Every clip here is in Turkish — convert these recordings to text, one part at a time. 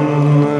Senhor.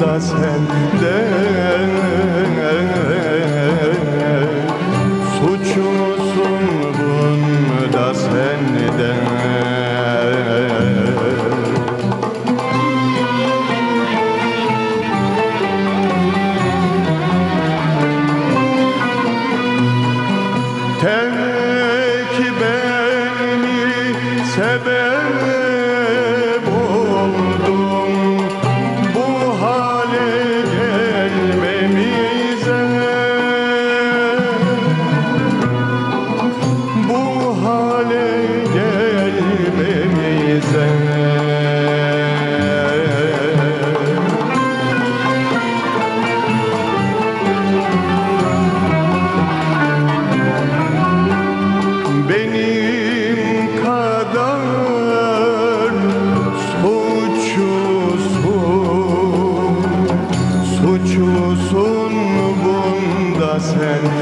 da sende Wasser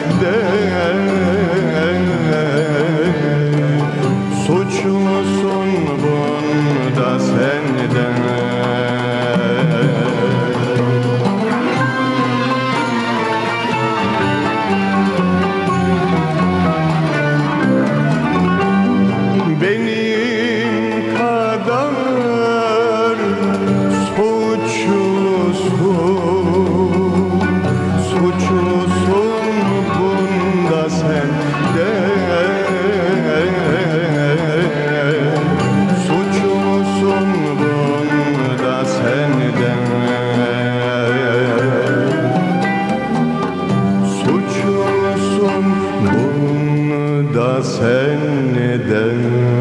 da sen neden